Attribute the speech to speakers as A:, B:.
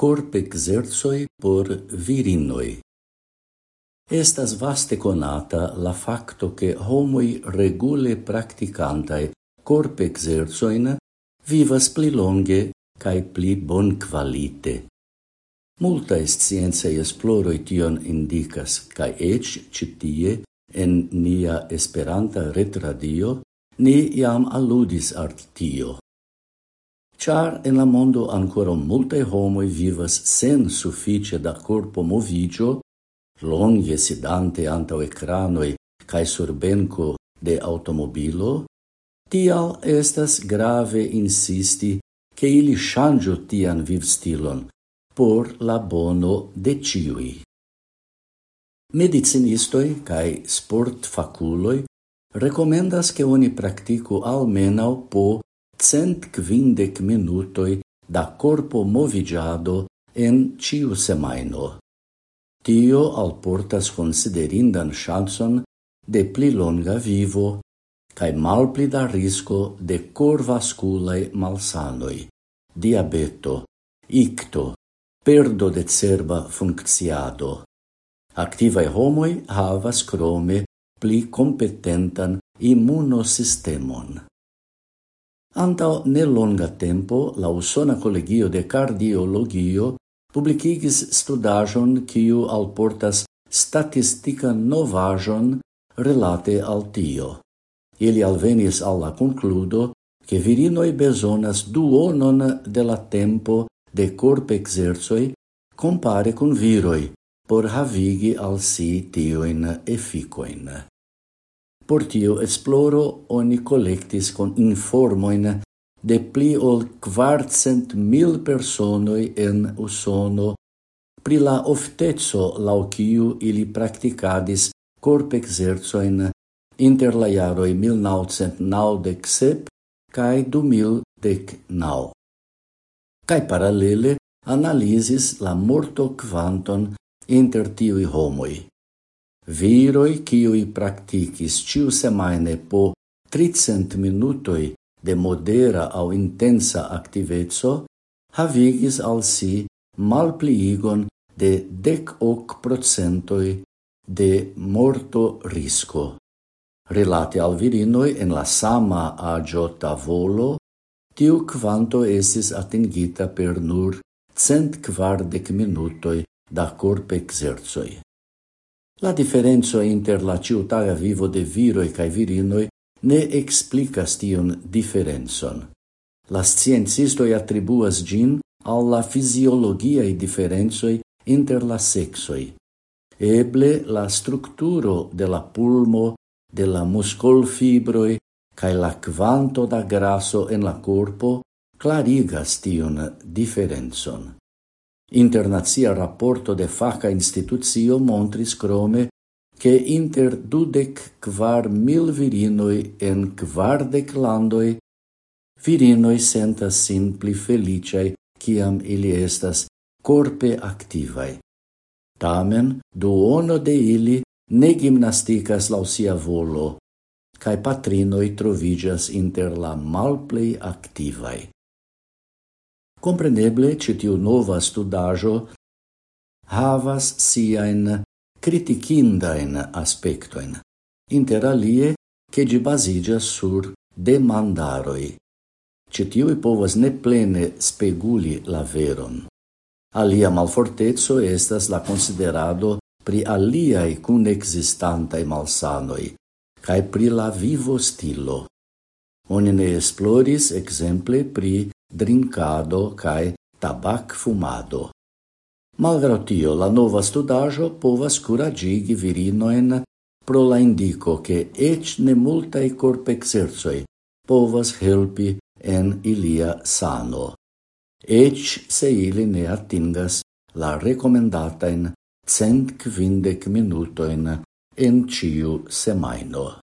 A: corp exerzoi por virinoi. Estas vaste conata la facto che homoi regule practicantae corp exerzoin vivas pli longe cae pli bon qualite. Multae sciencae esploroi tion indicas, cae ec citie en nia esperanta retradio ni iam alludis art tio char en la mondo ancora multe homoi vivas sen suffice da corpo movigio, longe sidante antau ecranoi cae sur benco de automobilo, tial estas grave insisti che ili shangio tian viv stilon por la bono de ciui. Medicinistoi cae sport faculoi recomendas che oni practicu almenau po cent quindec minutoi da corpo movigiado en ciu semaino. Tio alportas considerindan chanson de pli longa vivo cae malpli da risco de corvasculae malsanoi, diabeto, icto, perdo de cerba funcciado. Activae homoi havas crome pli competentan immunosistemon. Antao nelonga tempo la Usona collegio de Cardiologio publicigis studajon kiu alportas statistica novajon relate al tio. Ili alvenis al concludo che virinoi besonas duonon de la tempo de corp exerzoi compare con viroi, por havigi al si tioin efficoin. Por tio esploro oni collectis con informoin de pli ol quartcent mil personoi en Usono pri la oftezzo lau kiu ili practicadis corp exerzoin inter la jaroi 1997 cae 2019. Cae paralele analisis la morto quanton inter tiui homoi. Viroi quiui practicis ciu semaine po 30 minutoi de modera au intensa activezzo havigis al si malpliigon de dek ok procentoj de morto risco. Relate al virinoi en la sama aĝo tavolo, tiu quanto esis atingita per nur cent quardec minutoi da corp exerzoi. La differenzo inter la ciutaga vivo de viroi cae virinoi ne explicas tion differenzon. La sciencistoi attribuas gin alla fisiologiae differenzoi inter la sexoi. Eble la structuro de la pulmo, de la muscolfibroi, cae la quanto da graso en la corpo clarigas tion differenzon. Internazia rapporto de faca institucio montris crome che inter dudec quar mil virinoi en quardec landoi, virinoi sentas sin pli felicei ciam ili estas corpe activae. Tamen, duono de ili ne gimnasticas lau sia volo, cae patrinoi trovigas inter la malplei activae. Compreneble, ĉi tiu nova studajo havas siain criticindain aspectoin, inter alie che ĝi baziĝas sur demandaroi. Ĉi tiuj povas ne plene speguli la veron. Alia malfortezzo estas la considerado pri aliai cun existantai malsanoi, cae pri la vivo stilo. Oni ne esploris exemple pri drinkado cae tabacfumado. Malgrau tio, la nova studajo povas curagigi virinoen pro la indico che ec ne multae corp exerzoi povas helpi en ilia sano, ec se ili ne atingas la recomendataen cent quindec minutoin en ciu semaino.